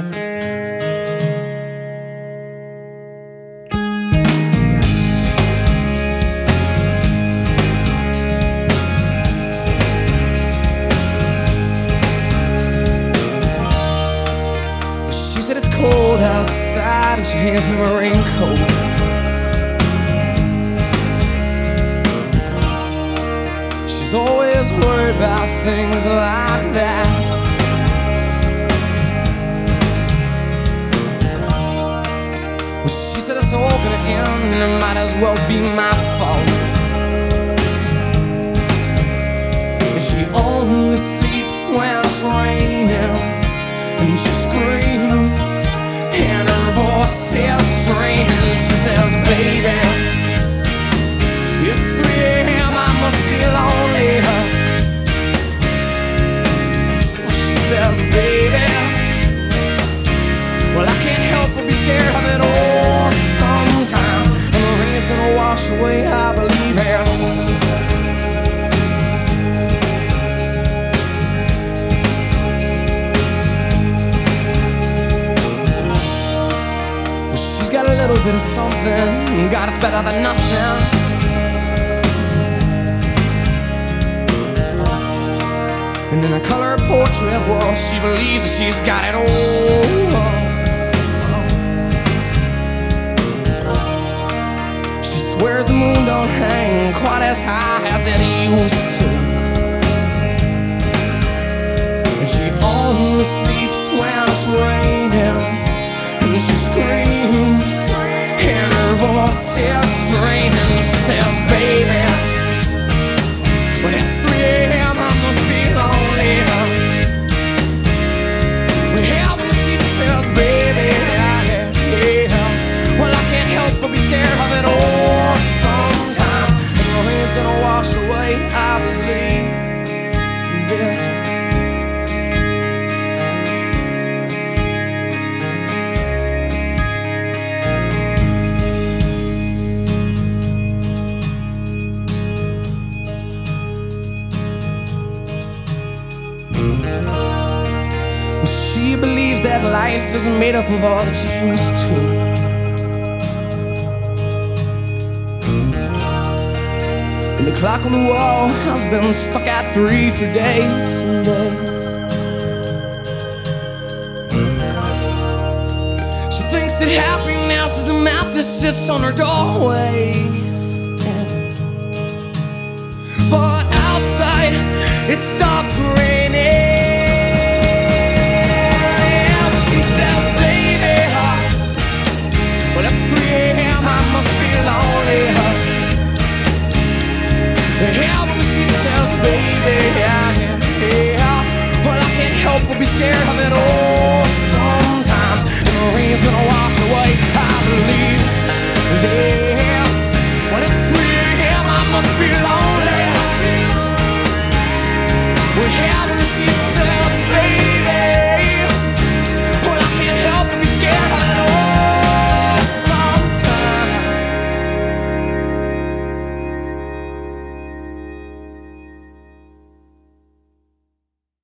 She said it's cold outside and she hands me my raincoat. She's always worried about things like that. Well, she said it's all gonna end and it might as well be my fault. And she only sleeps when it's raining and she screams and her voice is strange. She says, "Baby, it's 3 a.m. I must be lonely." She says, "Baby, I believe it." She's got a little bit of something. God, it's better than nothing. And in a color portrait, well, she believes that she's got it all. Quite as high as it used to. And she only sleeps when it's raining. And she screams, and her voice is strange. And she says, Baby, she believes that life is made up of all that she used to. And the clock on the wall has been stuck at three for days and days. She thinks that happiness is a map that sits on her doorway. But outside,